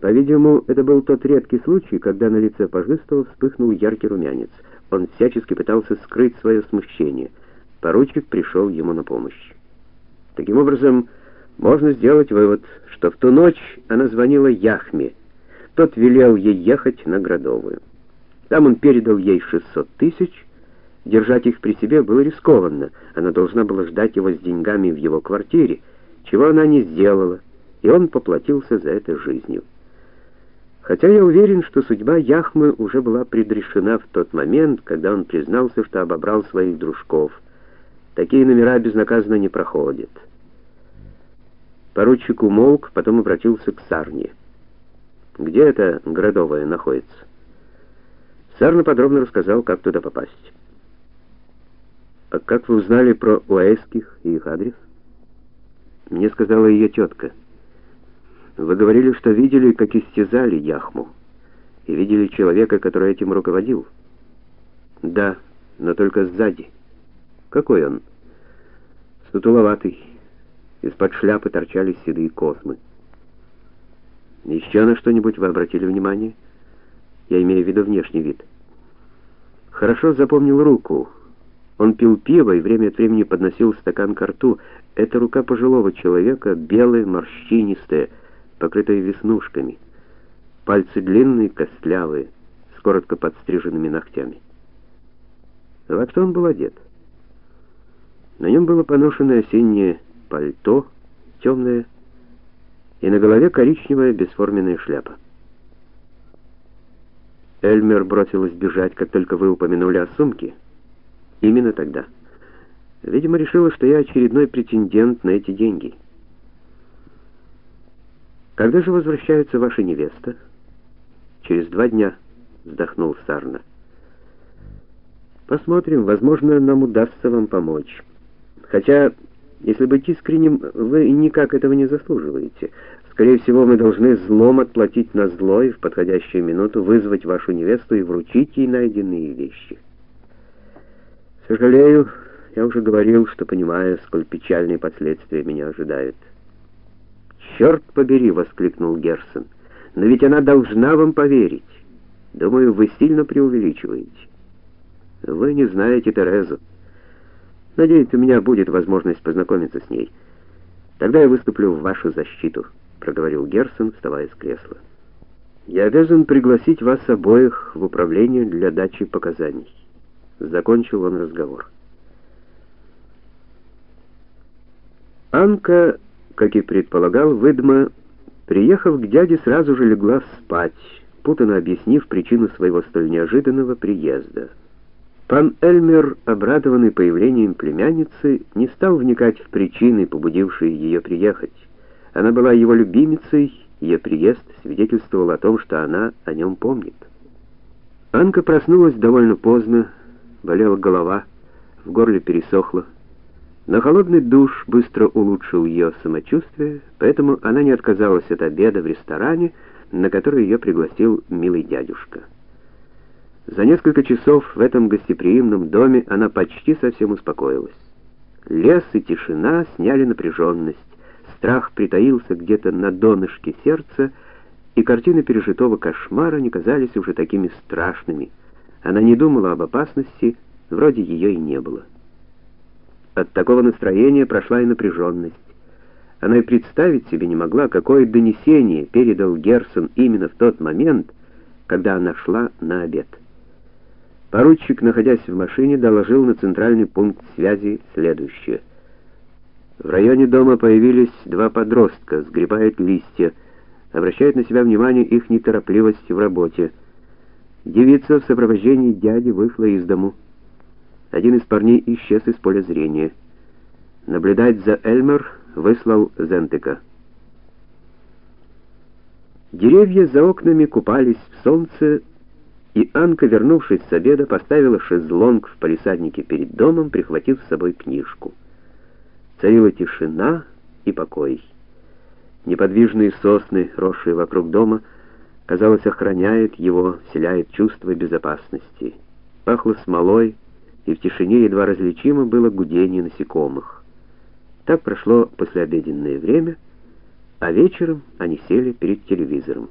По-видимому, это был тот редкий случай, когда на лице Пожистого вспыхнул яркий румянец. Он всячески пытался скрыть свое смущение. Поручик пришел ему на помощь. Таким образом, можно сделать вывод, что в ту ночь она звонила Яхме. Тот велел ей ехать на Градовую. Там он передал ей 600 тысяч. Держать их при себе было рискованно. Она должна была ждать его с деньгами в его квартире, чего она не сделала, и он поплатился за это жизнью. Хотя я уверен, что судьба Яхмы уже была предрешена в тот момент, когда он признался, что обобрал своих дружков. Такие номера безнаказанно не проходят. Поручик умолк, потом обратился к Сарне. «Где эта Градовая находится?» Сарна подробно рассказал, как туда попасть. «А как вы узнали про Уэйских и их адрес?» «Мне сказала ее тетка». Вы говорили, что видели, как истязали Яхму, и видели человека, который этим руководил. Да, но только сзади. Какой он? Сутуловатый. Из-под шляпы торчали седые космы. Еще на что-нибудь вы обратили внимание? Я имею в виду внешний вид. Хорошо запомнил руку. Он пил пиво и время от времени подносил стакан к рту. Это рука пожилого человека, белая, морщинистая, покрытая веснушками. Пальцы длинные, костлявые, с коротко подстриженными ногтями. Во что он был одет? На нем было поношенное осеннее пальто, темное, и на голове коричневая бесформенная шляпа. Эльмер бросилась бежать, как только вы упомянули о сумке. Именно тогда. Видимо, решила, что я очередной претендент на эти деньги. Когда же возвращается ваша невеста? Через два дня, вздохнул Сарна. Посмотрим, возможно, нам удастся вам помочь. Хотя, если быть искренним, вы никак этого не заслуживаете. Скорее всего, мы должны злом отплатить на зло и в подходящую минуту вызвать вашу невесту и вручить ей найденные вещи. Сожалею, я уже говорил, что понимаю, сколь печальные последствия меня ожидают. «Черт побери!» — воскликнул Герсон. «Но ведь она должна вам поверить. Думаю, вы сильно преувеличиваете. Вы не знаете Терезу. Надеюсь, у меня будет возможность познакомиться с ней. Тогда я выступлю в вашу защиту», — проговорил Герсон, вставая с кресла. «Я обязан пригласить вас обоих в управление для дачи показаний». Закончил он разговор. Анка как и предполагал Выдма, приехав к дяде, сразу же легла спать, путанно объяснив причину своего столь неожиданного приезда. Пан Эльмер, обрадованный появлением племянницы, не стал вникать в причины, побудившие ее приехать. Она была его любимицей, ее приезд свидетельствовал о том, что она о нем помнит. Анка проснулась довольно поздно, болела голова, в горле пересохло. Но холодный душ быстро улучшил ее самочувствие, поэтому она не отказалась от обеда в ресторане, на который ее пригласил милый дядюшка. За несколько часов в этом гостеприимном доме она почти совсем успокоилась. Лес и тишина сняли напряженность, страх притаился где-то на донышке сердца, и картины пережитого кошмара не казались уже такими страшными. Она не думала об опасности, вроде ее и не было. От такого настроения прошла и напряженность. Она и представить себе не могла, какое донесение передал Герсон именно в тот момент, когда она шла на обед. Поручик, находясь в машине, доложил на центральный пункт связи следующее. В районе дома появились два подростка, сгребают листья, обращают на себя внимание их неторопливость в работе. Девица в сопровождении дяди вышла из дому. Один из парней исчез из поля зрения. Наблюдать за Эльмер выслал Зентека. Деревья за окнами купались в солнце, и Анка, вернувшись с обеда, поставила шезлонг в палисаднике перед домом, прихватив с собой книжку. Царила тишина и покой. Неподвижные сосны, росшие вокруг дома, казалось, охраняют его, вселяют чувство безопасности. Пахло смолой, и в тишине едва различимо было гудение насекомых. Так прошло послеобеденное время, а вечером они сели перед телевизором.